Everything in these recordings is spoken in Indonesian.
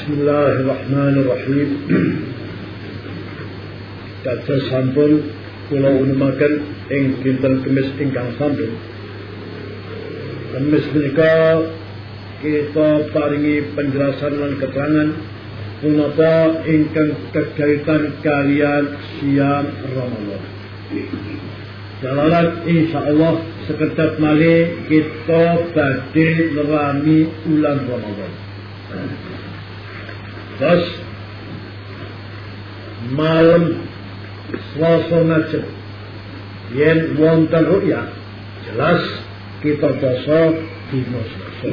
Bismillahirrahmanirrahim. Dados sampun kula unumaken ing dinten Kemis ingkang sampun. Kemis menika kita paringi penjelasan lan keterangan punapa ingkang kekaitan kalian siam Ramadan. Jalalan insyaallah sekedap malih kita badhe nerami ulang Ramadan. Terus malam Selasa ngajem yen wonten ruya jelas kita poso dina Selasa.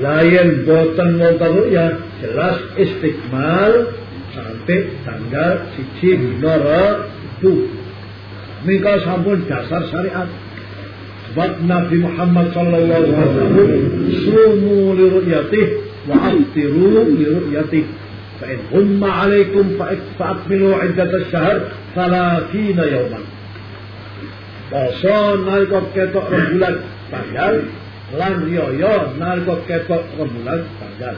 Lain boten wonten ruya jelas istiqmal sampai tanggal siji dina Rabu. Mika sampun dasar syariat. Sebab Nabi Muhammad sallallahu alaihi wasallam sumu li ru'yatih. Fa in humma alaikum fa'akmilu iddat asy-syahr 30 yawman. Poso nalika ketok rembulan tanggal lan yoyo nalika ketok tanggal.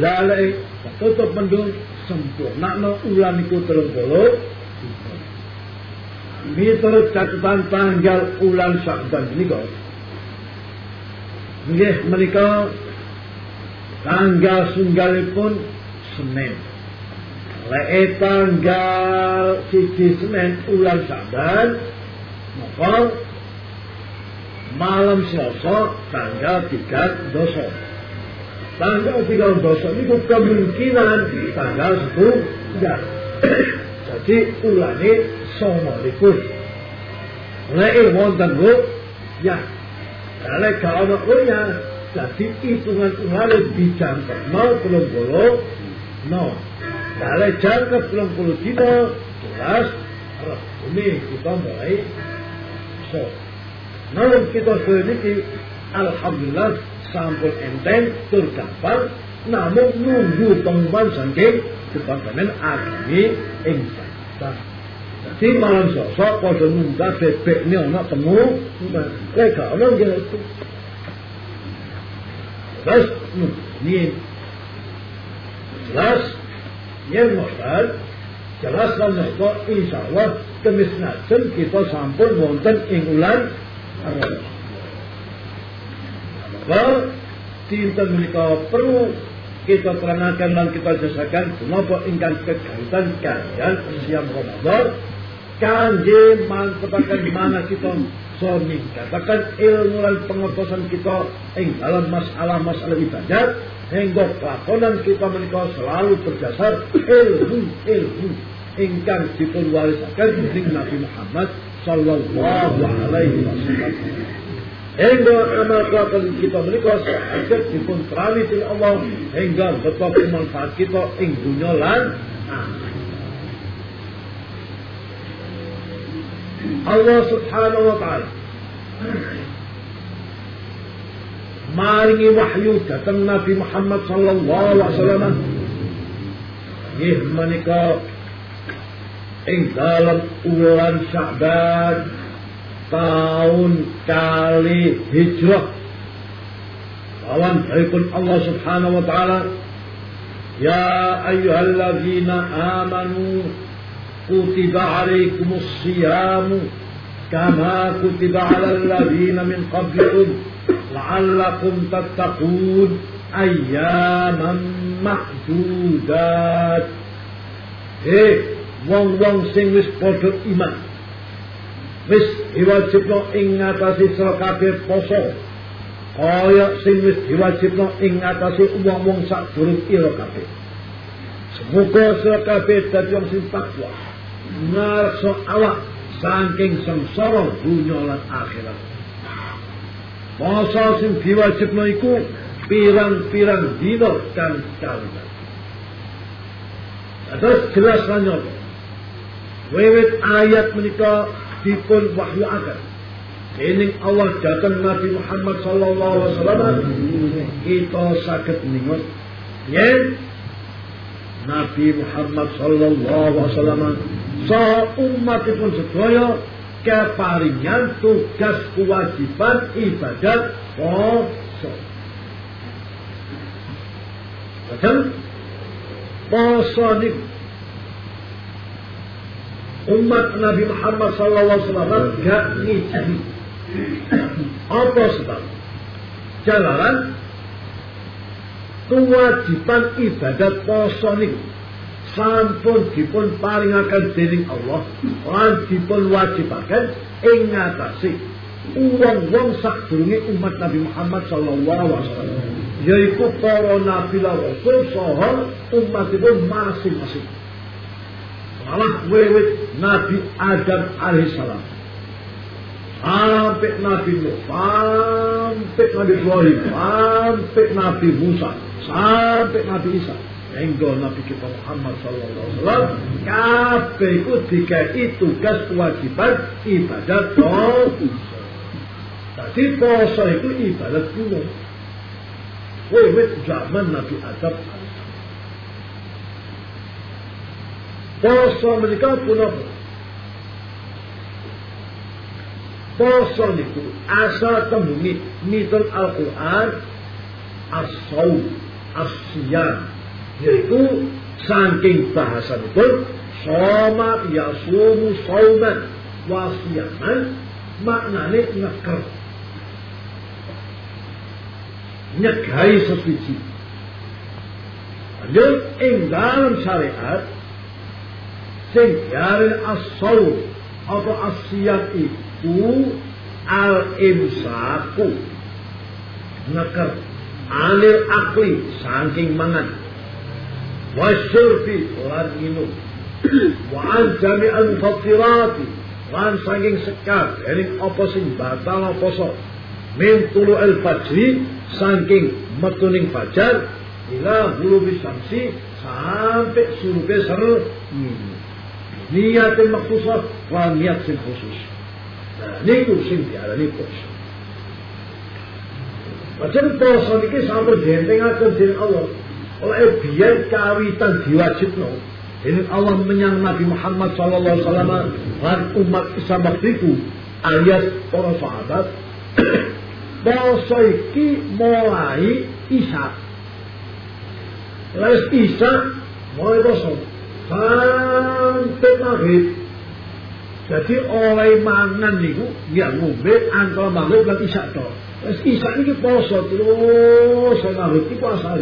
Lalai tutup mendung sempurna ulan iku 30 miturut catatan tanggal ulan Sya'ban menika nggih menika tanggal sunggalipun Senin lek tanggal siji Senin ulan Sya'ban maka malam Selasa tanggal tiga dosa tanggal tiga dosa itu kemungkinan tanggal sepuluh jadi ulane songo likur. Lek wonten ya. Lek ono ya, jadi hitungan ulane dijangkep mau belum bolo, no. Lek jangkep belum puluh dino, jelas ini kita mulai so. Namun kita sedikit, alhamdulillah sampun enten tur gampang, namun nunggu pengumuman saking departemen agami ing Jadi malam sosok pada nunggah bebek ini anak temu, mereka orang gitu. Terus, ini jelas, yang novel, jelas dan novel, insya Allah, kemis najen kita sampun wonten ing ulan Maka, cinta menikah perlu kita terangkan dan kita jelaskan kenapa ingkang kekaitan kalian siam Ramadan kangge manfaatkan mana kita soni katakan ilmu dan pengetahuan kita ing dalam masalah-masalah ibadat hingga kelakonan kita menikah selalu berdasar ilmu ilmu ingkang dipun warisaken dening Nabi Muhammad sallallahu alaihi wasallam. Hingga amal kelakuan kita menikah sakit dipun til Allah hingga betapa manfaat kita ing dunia lan subhanahu wa ta'ala maringi wahyu datang Nabi Muhammad sallallahu alaihi wasallam ih menika ing dalam ulan Sya'ban tahun kali hijrah lawan daripun Allah subhanahu wa ta'ala Ya ayyuhalladzina amanu kutiba alaikumus siyamu kama kutiba alal ladzina min qablikum la'allakum tattaqun ayyaman ma'dudat Eh wong-wong sing wis padha iman wis diwajibno ing ngatasi poso kaya sing wis diwajibno ing ngatasi wong-wong sadurung ira kabeh. Semoga dadi wong ngarso awak saking sengsara dunya lan akhirat poso sing diwajibno iku pirang-pirang dina dan kalian Terus jelas lanjut. Wiwit ayat menika dipun wahyu akan. Ini Allah datang Nabi Muhammad sallallahu alaihi wasallam kita sakit ningut yen Nabi Muhammad sallallahu alaihi wasallam sa umatipun sedaya keparingan tugas kewajiban ibadat poso. Lajeng poso niku umat Nabi Muhammad sallallahu alaihi wasallam gak ngijini. Apa sebab? Jalaran kewajiban ibadat poso niku sampun dipun paringaken dening Allah. Lan dipun wajibaken ing ngatasi wong-wong sadurunge umat Nabi Muhammad sallallahu alaihi wasallam yaiku para nabi lan rasul saha umatipun masing-masing. Malah wiwit Nabi Adam alaihissalam. Sampai Nabi Nuh sampai Nabi Ibrahim sampai Nabi Musa sampai Nabi Isa Hingga Nabi kita Muhammad sallallahu alaihi wasallam kabeh iku dikai tugas kewajiban ibadat poso. Dadi poso itu ibadat kuno. Wiwit zaman Nabi Adam. Poso menika punapa? Poso niku asal tembungi miturut Al-Qur'an as-saum, as-siyam, yaitu saking bahasa itu soma yasumu sauman wasiyaman maknanya ngeker nyegai sesuci lanjut ing dalam syariat sing as-saum atau asyam itu al-imsaku. Ngeker anil akli saking mangan wasyurbi lan minum wa an jami'al mufattirati lan saking sekar eling apa sing batal apa sok min tulu al saking metuning fajar ila hulu samsi sampai surupe seru. Niatin maksusah lan niat sing khusus. Nah niku sing diarani poso. Macam niki sampai dientengaken dening Allah oleh biar kawitan diwajibno. Ini Allah menyang Nabi Muhammad sallallahu alaihi wasallam lan umat Islam itu alias para sahabat. Iki mulai Isa. Lalu Isa mulai poso. Sampai maghrib. Jadi oleh mangan niku ya ngombe antara maghrib lan Isa to. Wis Isa iki poso terus maghrib iki puasa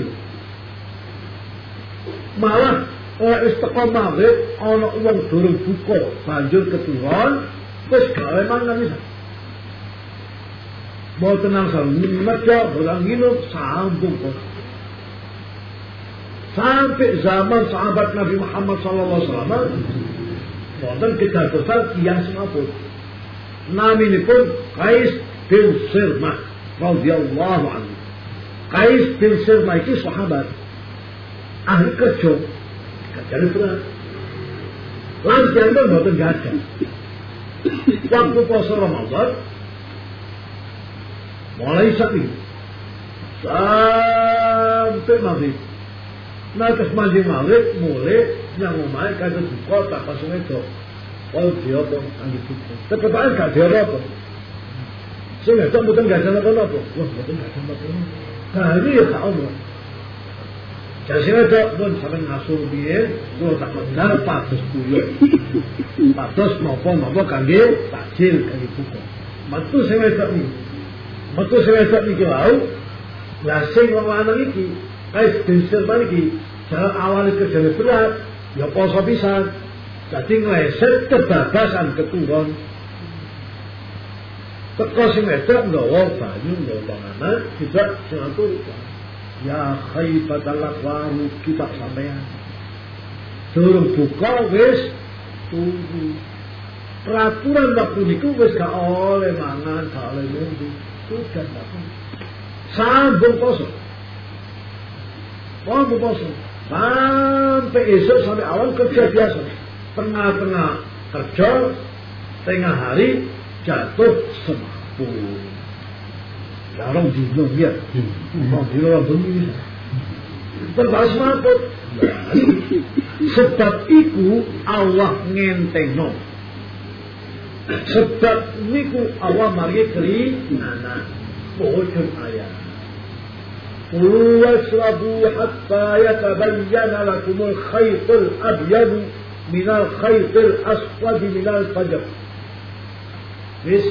malah wis teko maghrib ana wong durung buka banjur keturun wis gawe mangan wis. Mau tenang sambil meja orang minum sambung sampai zaman sahabat Nabi Muhammad Sallallahu Alaihi Wasallam wonten kita besar kias mapun namanya pun Kais bin Sirmah radhiyallahu anhu. Kais bin Sirmah itu sahabat ahli kerja kerja berat. Lan jantung mboten gadah waktu puasa Ramadan mulai sapi sampai maghrib. Nah terus maghrib maghrib mulai yang umai kata buka tak pasung itu kalau dia apa angin buka tetap aja gak dia apa nggak tahu mboten gak jalan apa? Wah mboten gak jalan apa ini ya tak Jadi itu pun sampai ngasur biar, gue tak benar patus kuyo, patus maupun maupun kangge takjil kangge buku. Metu sing wedok iki. Metu sing wedok iki wau. Lah sing wong lanang iki kais dinsir iki jalan awal kerjane berat, ya poso pisan. Jadi ngleset kebabasan keturun. Teko sing wedok nggawa banyu nggawa panganan, tidak sing atur. Ya khaibatal aqwamu kita sampean. Durung buka wis tunggu. Peraturan waktu niku wis gak oleh mangan, gak oleh ngombe. Sudah gak Sambung poso. Sambung poso. Sampai esok sampai awal kerja biasa. Tengah-tengah kerja, tengah hari jatuh semaput Larang dino ya. Mau dino orang bengi. Terbahas mabut. Sebab iku Allah ngentengno. Sebab niku Allah mari keri nana. Bohong ayat. كلوا واشربوا حتى يتبين لكم الخيط الأبيض من الخيط الأسود من الفجر wis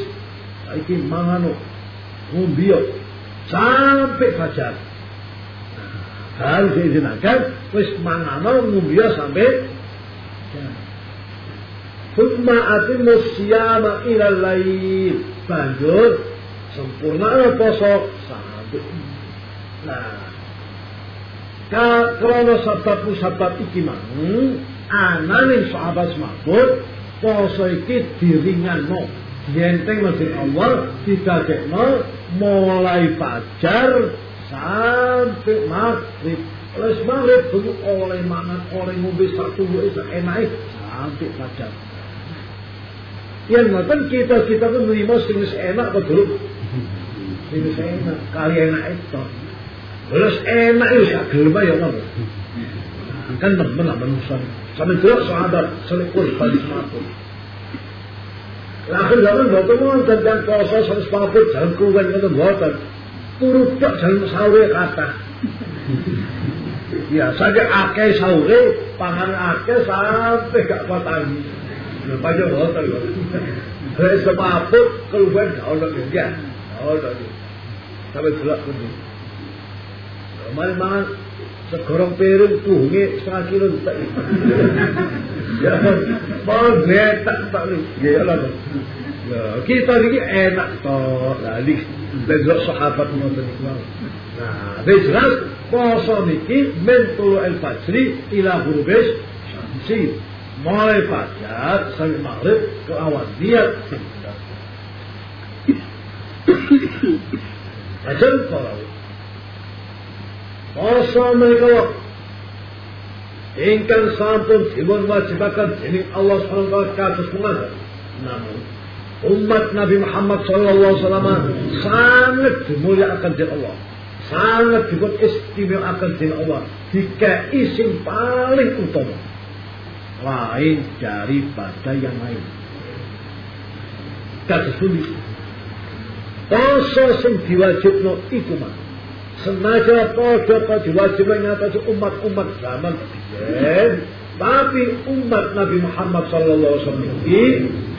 saiki mangan ngombe sampai fajar hal diizinkan wis mangan ngombe sampai Thumma atimu siyama ila lail. Banjur sempurna poso sampai Nah, karena sebab-sebab iki mang anane sahabat semabut poso iki diringanno dienteng masjid Allah didadekno mulai fajar sampai maghrib. Oleh maghrib dulu oleh mangan oleh ngombe satu bisa enak sampai fajar. Yang ngoten kita kita pun menerima sing enak betul sing enak kali enak itu. Terus enak itu gak gelem ya ngono kan temen lah manusia. Sampai jelas sahabat selekul balik semapun Wonten dan poso sampai sepaput jalan kuwen ngoten boten. Turu tok jalan sahur kata. Ya, saja akeh sahur, pangan akeh sampai gak patani. Banyak boten lho. Wis sepaput keluwen gak ono ya. Ono. Sampai kuwi. Mari mangan segorong piring tuhunge setengah kilo tak. Ya, mau getak tak ni. Ya lah. Ya, kita ni enak toh. Lah ni bezok sahabat ngoten niku. Nah, jelas poso niki min tulu al fajri ila ghurubis syamsi. Mulai fajar sampai maghrib ke awan niat. Ajal kalau Mereka ingkang sampun dipun wajibaken dening Allah Subhanahu wa taala. Namun umat Nabi Muhammad sallallahu alaihi wasallam sangat dimuliakan dening Allah. Sangat dipun istimewakan dening Allah. Jika isim paling utama lain daripada yang lain. Kados pundi? Poso sing diwajibno iku mah Pada kewajiban atas umat-umat zaman tapi umat Nabi Muhammad sallallahu alaihi wasallam ini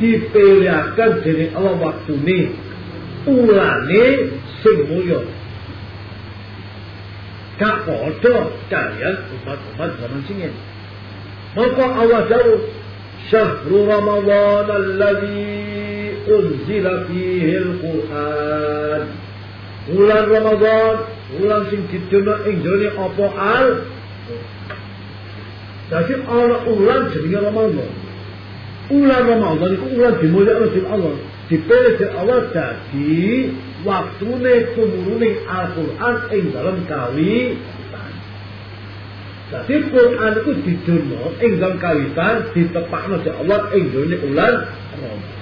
dipilihaken dening Allah waktu ini ulane sing mulya. Kak padha kalian umat-umat zaman singin. Maka Allah jauh Syahrul Ramadan alladhi unzila fihi al-Quran. Bulan Ramadan Ulang sing didono ing jane apa al Dadi ana ulang jenenge Ramadan. Ulang Ramadan iku ulang dimulyakno dening Allah. Dipilih dening Allah dadi waktune tumurune Al-Qur'an ing dalam kawitan. Dadi Quran iku didono ing dalam kawitan ditepakno dening Allah ing jane ulang Ramadan.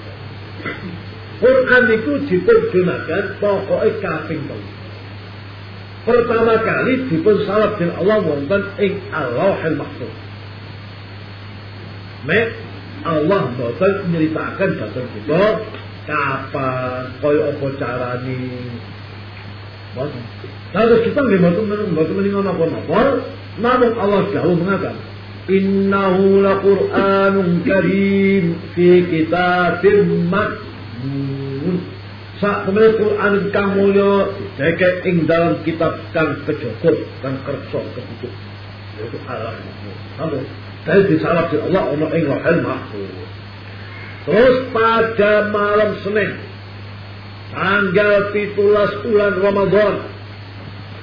Quran itu diterjemahkan pokoknya kaping telu pertama kali dipun salap dengan Allah wonten ing Allahul Mahfuz. Mek Allah boten nyeritakan dhateng kita kapan kaya apa carane. Boten. Terus kita nggih boten boten meningon apa-apa, namun Allah jauh mengatakan Innahu laqur'anun karim fi kitabim maknun Sak temen Quran kang mulya deke ing dalam kitab kang kejogot kang kersa kebutuh. Yaitu Allah. Namun dari disalap di Allah ono ing lahir mahfuz. Terus pada malam Senin tanggal 17 bulan Ramadan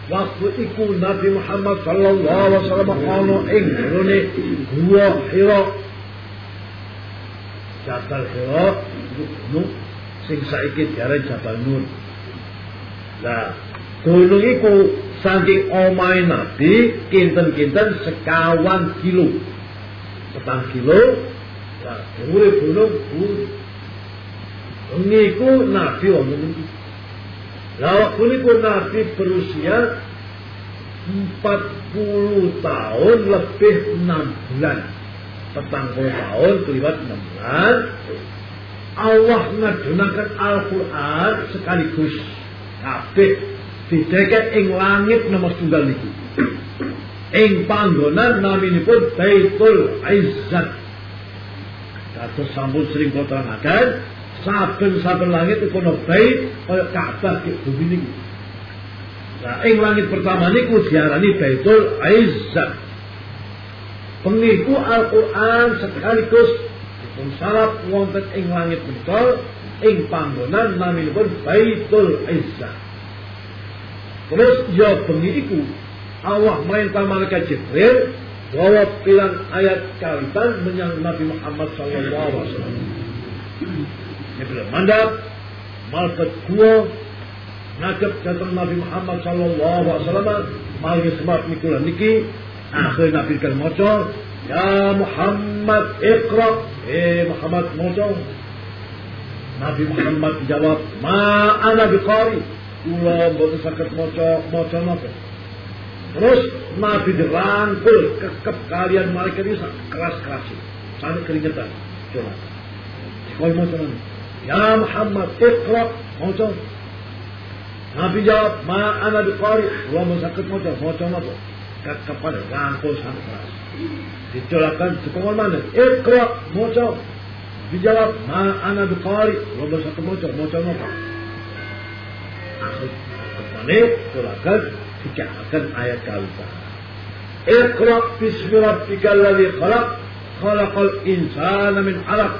waktu itu Nabi Muhammad sallallahu alaihi wasallam ono ing rene gua Hira Jabal Hira gunung sing saiki diaran Jabal Nur. Nah, gunung iku saking omahe Nabi kinten-kinten sekawan kilo. Petang kilo. Nah, dhuwure gunung niku Nabi wonten iki. Lah waktu niku Nabi berusia 40 tahun lebih 6 bulan. Petang tahun keliwat 6 bulan. Allah ngedonakkan Al-Quran sekaligus kabeh didekek ing langit nomor tunggal niku. Ing panggonan naminipun Baitul Izzat. Kados sampun sering kula terangaken, saben-saben langit iku ana bait kaya Ka'bah ki bumi niku. Nah, ing langit pertama niku diarani Baitul Izzat. Pengiku Al-Quran sekaligus dipun sarap wonten ing langit menika ing panggonan naminipun Baitul Izzah. Terus ya bengi iku Allah merintah malaikat Jibril bawa pilang ayat kalitan menyang Nabi Muhammad sallallahu alaihi wasallam. Jibril mandap malaikat gua nakep datang Nabi Muhammad sallallahu alaihi wasallam mari niki akhir Nabi maca ya Muhammad iqra eh Muhammad maca Nabi Muhammad jawab ma ana biqari. Kula mboten saged maca maca napa terus Nabi dirangkul kekep kalian malaikat itu keras-keras. Sampai keringetan. Coba. Sekolah maca ya Muhammad iqra maca Nabi jawab ma ana biqari. Kula mboten saged maca maca napa kepada rangkul sangat keras ditolakkan sekolah mana iqra maca dijawab ma ana biqari kula satu maca maca napa Kepane tolakan dikatakan ayat kalisa. Iqra bismi rabbikal ladzi khalaq khalaqal insana min 'alaq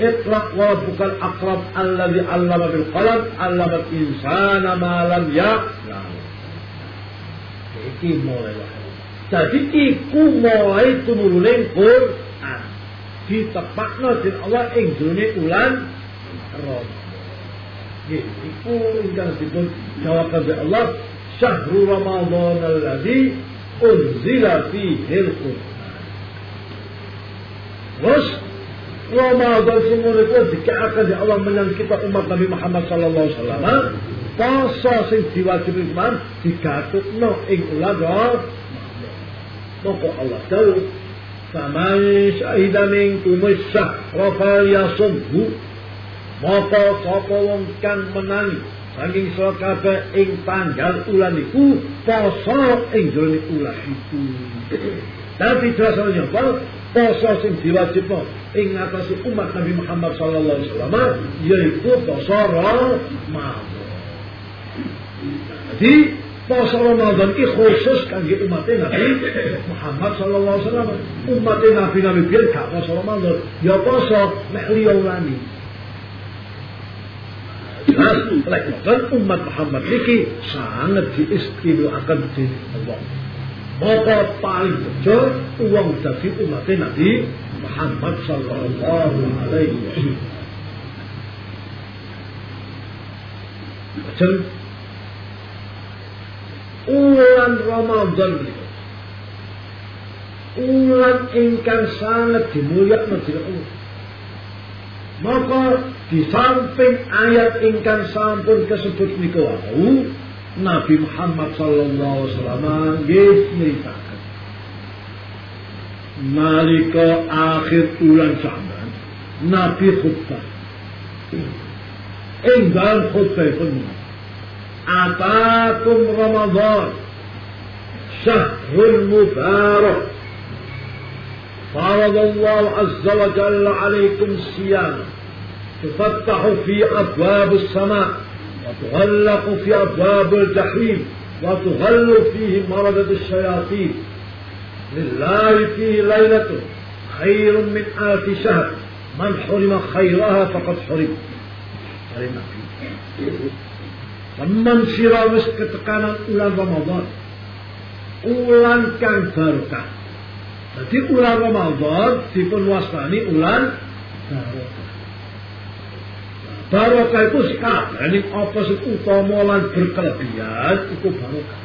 اقرأ وربك الأقرب الذي علم بالقلم علم الإنسان ما لم يعلم Iki mulai Jadi iku mulai tumurune Quran. Ditepakno dening Allah ing jroning ulan Ramadan. Iku ingkang dipun jawaban oleh Allah Syahrul Ramadan alladzi unzila fihi al-Qur'an. Terus Ramadan semono iku dikatakan di Allah menyang kita umat Nabi Muhammad sallallahu alaihi wasallam. Poso sing diwajibi man digatutno ing ulah Maka Allah tahu Faman syahida minkum syahra falyasumhu Maka sapa wong kang menangi saking sira kabeh ing tanggal ulan iku poso ing jroning ulan iku. Tapi dasarnya apa? Poso sing diwajibno ing atase umat Nabi Muhammad sallallahu alaihi wasallam yaiku poso Ramadan. Jadi poso Ramadan iki khusus kangge umat Nabi Muhammad sallallahu alaihi wasallam. Umat Nabi Nabi biyen gak poso Ramadan, ya poso mek liya ulani. Jelas, dan umat Muhammad ini sangat diistimewakan di Allah. Maka paling betul uang dari umat Nabi Muhammad Sallallahu Alaihi Wasallam. Macam ulan Ramadan. Ulan ingkang sangat dimuliakan di Allah. Maka di samping ayat ingkang sampun kesebut niku Nabi Muhammad sallallahu alaihi wasallam akhir bulan Sya'ban Nabi khutbah. Ing dalam khutbah pun Atakum Ramadan syahrul mubarak فرض الله عز وجل عليكم الصيام تفتح في أبواب السماء وتغلق في أبواب الجحيم وتغل فيه مردة الشياطين. لله فيه ليلة خير من آلف شهر. من حرم خيرها فقد حرم. Teman sira wis ketekanan ulan Ramadan. Ulan kang barokah. Jadi ulan Ramadan dipun wastani ulan barokah. Barokah itu ini apa sih utama lan berkelebihan itu barokah.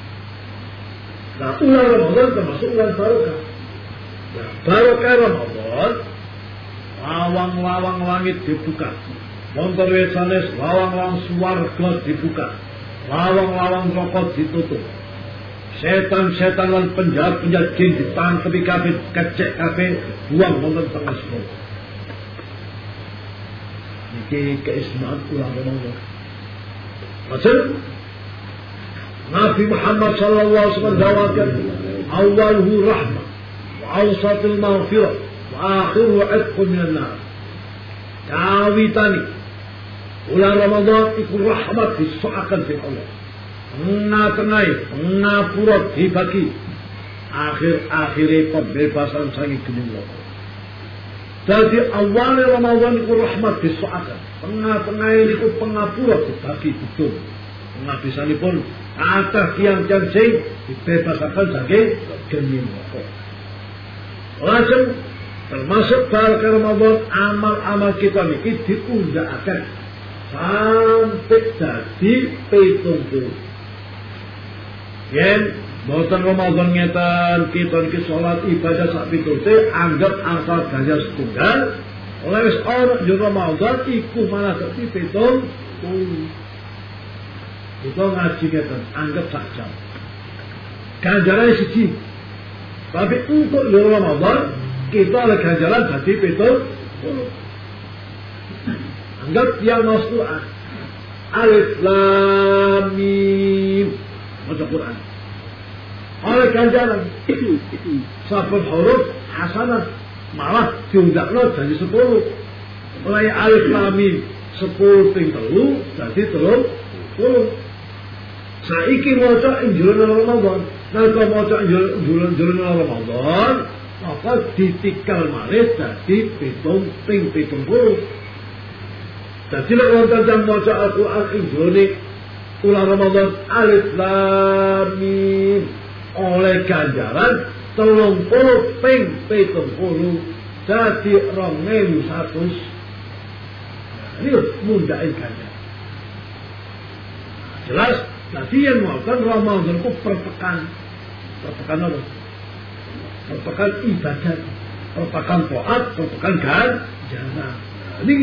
Nah ulan Ramadan termasuk ulan barokah. Nah, barokah Ramadan lawang-lawang langit dibuka. Montor sanes lawang-lawang suarga dibuka. Lawang-lawang rokok ditutup. Setan-setan lan penjahat-penjahat jin ditangkepi kabeh, kecek kabeh, buang wonten tengah semua. Niki keistimewaan ulang Ramadan. Maksud Nabi Muhammad sallallahu alaihi wasallam dawakan awalhu rahmah wa awsatul maghfirah wa akhiru itqun minan nar. Kawitani bulan Ramadan iku rahmat disoakan di Allah. Ngatenai, ngapura dibagi. Akhir-akhirnya pembebasan sangi gening Allah. Jadi awalnya Ramadan itu rahmat disoakan. Tengah-tengah ini itu pengapura dibagi betul. Penghabisan pun atas tiang-tiang sing dibebasakan saking gening Allah. Lajeng termasuk balik Ramadan amal-amal kita ini diundangkan sampai jadi pitung puluh. Yen boten Ramadan ngetan kita iki salat ibadah sak pitute anggap asal gaya setunggal. Oleh wis ora yo Ramadan iku malah dadi pitung puluh. Kita ngaji ngeten anggap sak jam. Ganjaran siji. Tapi untuk Ramadan kita oleh ganjaran dadi pitung puluh. Anggap yang mau Quran. Alif Lam Mim. Quran. Oleh ganjaran. Sabun huruf hasanah. Malah diundakno jadi sepuluh. Mulai Alif Lam Mim. Sepuluh ping telu jadi telur puluh. Saiki maca injulan Ramadan. Nalika maca injulan Ramadan, maka ditikal malih dadi pitung ping pitung puluh. Jadi lek wonten jam maca Al-Qur'an injone ulang Ramadan alif lam mim. Oleh ganjaran telung puluh ping pitung puluh jadi rong ewu satus ini mundai ganjaran. Jelas jadi yang melakukan Ramadan itu perpekan. Perpekan apa? perpekan ibadat perpekan toat perpekan ganjaran. Ini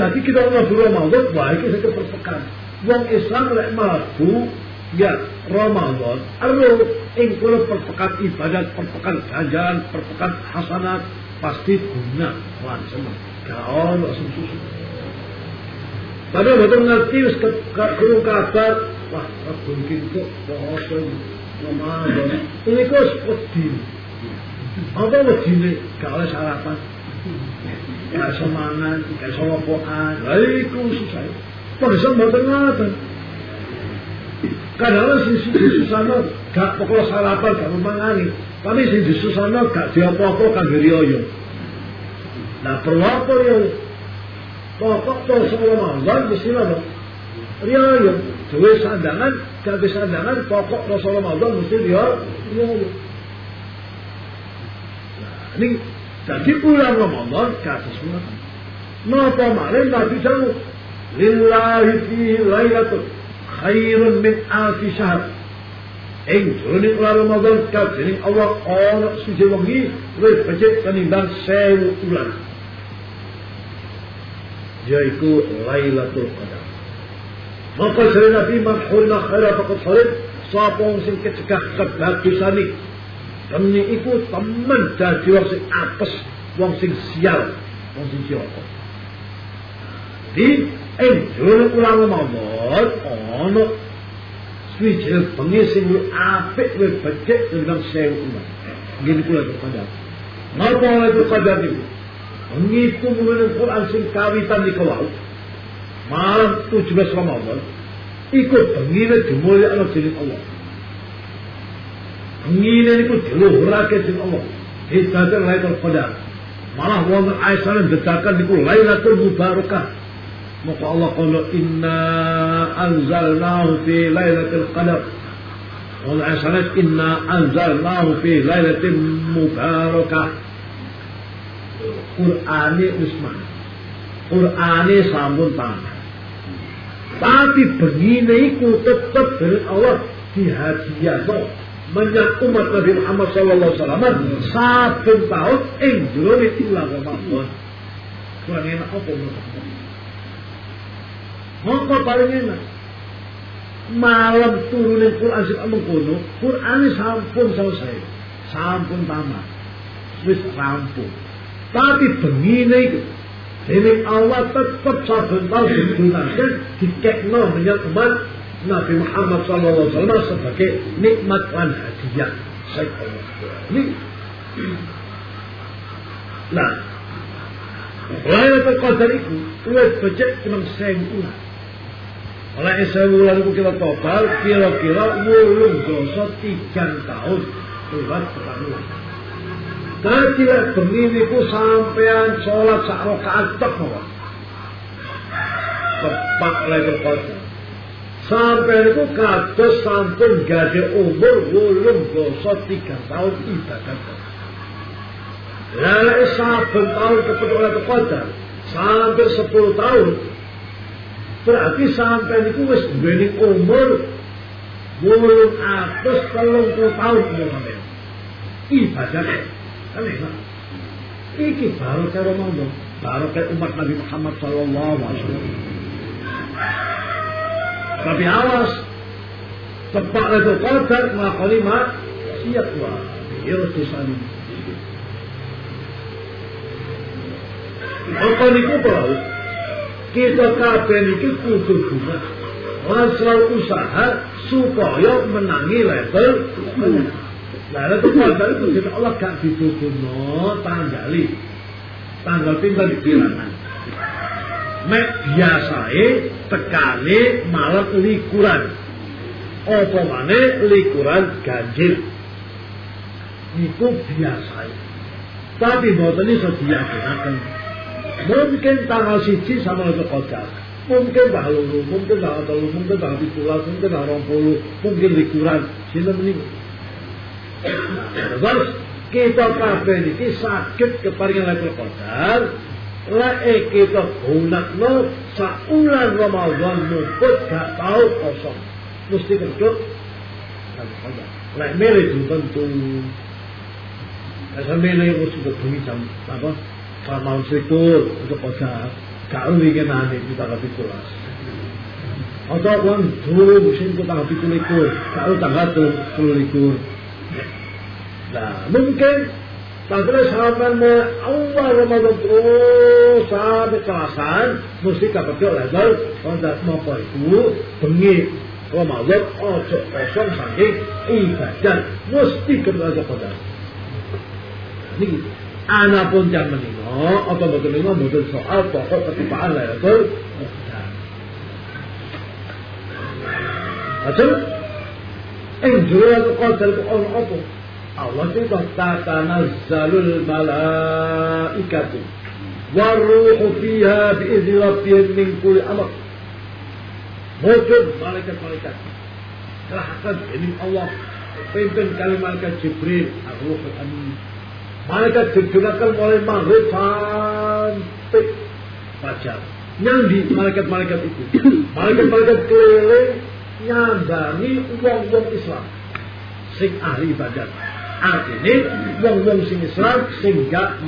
jadi kita mlebu Ramadan baik kita perpekan. Wong Islam lek mlebu ya Ramadan ero ing kono perpekan ibadat, perpekan ganjaran, perpekan hasanat pasti guna lan seneng. Gak susu. Padahal betul ngerti wis kurung kabar wah mungkin kok poso Ramadan. Ini kok wedi. Apa wedine gak oleh sarapan? Gak iso wopokan. Lah iku susah. Kok iso mboten ngoten. Kadang sing disusahno gak pokok sarapan gak mangani, tapi sing disusahno gak diopo-opo kanggo riyo. Nah perlu apa riyo? Pokok poso Ramadan mesti ngono. Riyo. Duwe sandangan, gak sandangan, pokok poso Ramadan mesti riyo. Riyo. Nah, ini jadi bulan Ramadan kados menawa. Napa malih Nabi jauh lillahi fi lailatul khairun min alfi syahr. Ing jroning bulan Ramadan kadening Allah ana suci wengi luwih becik tinimbang 1000 bulan. Yaiku Lailatul Qadar. Maka sore Nabi mahurna khaira faqad salit sapa sing kecegah kebagusan Demi iku temen dadi wong sing apes, wong sing sial, wong sing cilaka. Di enjur ulang Ramadan ana swiji bengi sing apik luwih becik tinimbang sewu umat. Ngene kula kepada. Napa itu kadar niku? Bengi ku mulai Quran sing kawitan di kawau. Malam 17 Ramadan ikut bengi dimulyakno dening Allah. Ngene niku diluhurake dening Allah. Hidatul Lailatul Qadar. Malah wonten Aisyah dedakan niku Lailatul Mubarakah. Maka Allah qala inna anzalnahu fi Lailatul Qadar. Wonten Aisyah inna anzalnahu fi Lailatul Mubarakah. Qur'ane Usman. Qur'ane sampun tangan. Tapi begini iku tetep dari Allah dihadiahkan menyang umat Nabi Muhammad sallallahu alaihi wasallam saben tahun ing jero ilang Ramadan. Kurang enak apa menurut Mongko paling enak. Malam turunin Quran sing mengkono, Quran sampun selesai. Sampun tamat. Wis rampung. Tapi bengine iku Dening Allah tetap saben tahun digunakan dikekno menyang umat Nabi Muhammad SAW sebagai nikmat dan hadiah. Ini Nah, Lailatul Qadar itu luwih becik cuma sewu. Oleh sewu bulan itu kita total kira-kira wulung dosa tiga tahun lewat pertanyaan. Dadi lek bengi niku sampean salat sak rakaat tek mawon. Tepat Lailatul Qadar. Sampai itu kados sampun gade umur wulung dosa tiga tahun ibadat. Lalu saben tahun kepada oleh kepada sampai sepuluh tahun. Berarti sampai itu wis duweni umur wulung atus telung puluh tahun umur sampai ibadah. Iki baru ke Ramadan baru ke umat Nabi Muhammad Sallallahu Alaihi Wasallam tapi awas tepat itu qadar melakukan mak siap wah ya Rasul Apa niku bau? Kita kabeh niki kudu guna. Selalu usaha supaya menangi level Nah, itu pada itu kita Allah gak dituduhno tanggali. Tanggal pintar di bilangan. Mek biasae tekane malam likuran. Apa maneh likuran ganjil. Itu biasae. Tapi mboten iso diyakinaken. Mungkin tanggal siji sama itu kodar. Mungkin tanggal mungkin tanggal telu, mungkin tanggal pitulas, mungkin tanggal rong mungkin likuran. Sini mending. Terus kita kabeh niki sakit keparingan level kodar. Lek kita gunakno saulan Ramadan muput gak tau kosong. Mesti kerja. Lek milih tentu. Asal milih mesti bengi jam apa? Ramal selikur untuk kodar. Gak ingin nanti di tanggal pitulas. Atau uang dulu musim ke tanggal pitulikur. Gak tanggal telulikur. Nah mungkin Sampai mau awal Ramadan terus sampai kelasan, mesti kapal level untuk mau itu bengi Ramadan ojo kosong saking ibadah mesti kepada pada. Ini anak pun jangan menino atau betul menino betul soal pokok ketipaan Lailatul Qadar. Macam Injil Qadar itu ono apa? Allah itu tanazzalul malaikatu waruhu fiha biizni rabbihim min kulli amr. Mungkin malaikat-malaikat kerahkan ini Allah pimpin kali malaikat Jibril ar-ruhul amin Malaikat digunakan mulai maghrib sampai fajar. Nyandi malaikat-malaikat itu. Malaikat-malaikat keliling nyandani uang-uang Islam. Sing ahli ibadat. Artinya uang-uang sing Islam sing gak.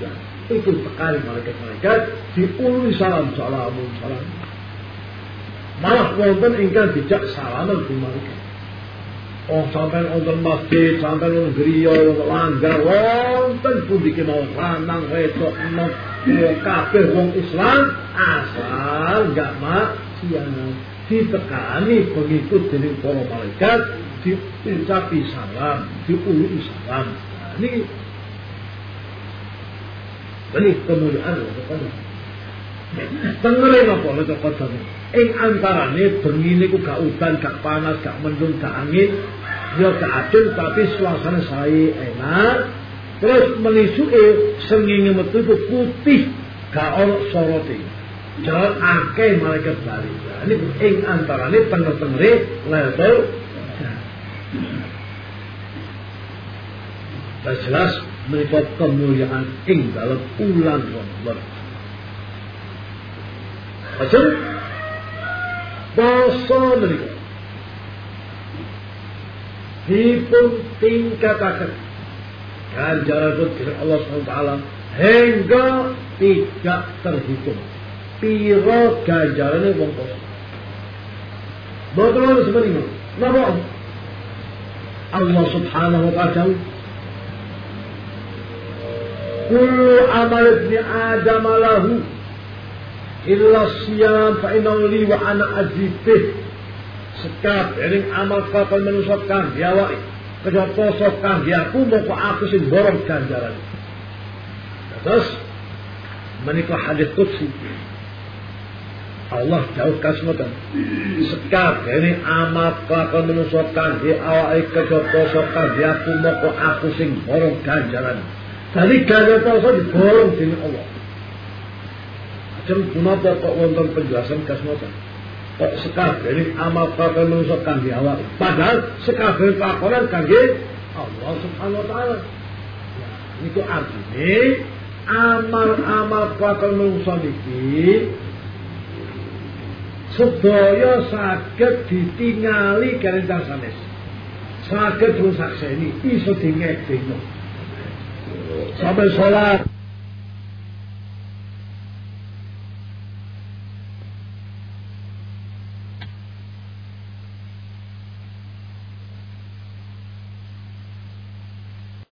Ya, itu sekali malaikat-malaikat diului salam salam salam. Malah wonten ingkang dijak salaman di malaikat. Oh sampai wonten masjid, sampai wonten griya, wonten langgar, wonten pundi mau lanang wedok enom, kabeh wong Islam asal enggak maksiat. Ditekani pengikut dening para malaikat, diucapi salam, diului salam. Nah, ini ini kemuliaan Allah. Tengere napa lek kok ing antarane bengi niku gak udan, gak panas, gak mendung, gak angin, ya gak adil tapi suasana saya enak. Terus menisuke sengenge metu itu putih, gak ono sorote. Jalan akeh malaikat bali. Nah, ini ing antarane tengah-tengere level Dan jelas menikah kemuliaan ing dalam ulang Ramadan. Macam Basa menika dipun tingkataken ganjaran dari Allah SWT hingga tidak terhitung. Piro ganjarannya wong poso Betul sebenarnya. Allah subhanahu wa ta'ala Kullu amal ibni Adam lahu. Illa siyam fa innahu li wa ana azibih Sekabehing amal kakon manusa kang awake kaya poso kang aku moko aku sing borong ganjaran. Terus menikah hadis qudsi. Allah jauh kasmotan sekar ini amat kelakon menusuk kangge awake kaya poso kangge aku moko aku sing borong ganjaran jadi ganjaran poso diborong dening Allah. Ajeng kenapa kok wonten penjelasan kasmotan kok sekabeh amal kelakon menusuk kangge awake padahal sekabeh kelakonan kangge Allah subhanahu wa ta'ala. Nah, itu artinya amal-amal kelakon menungso niki sedaya saged ditingali kalih sanes. Saged rusak seni iso dingek dino. Sampai sholat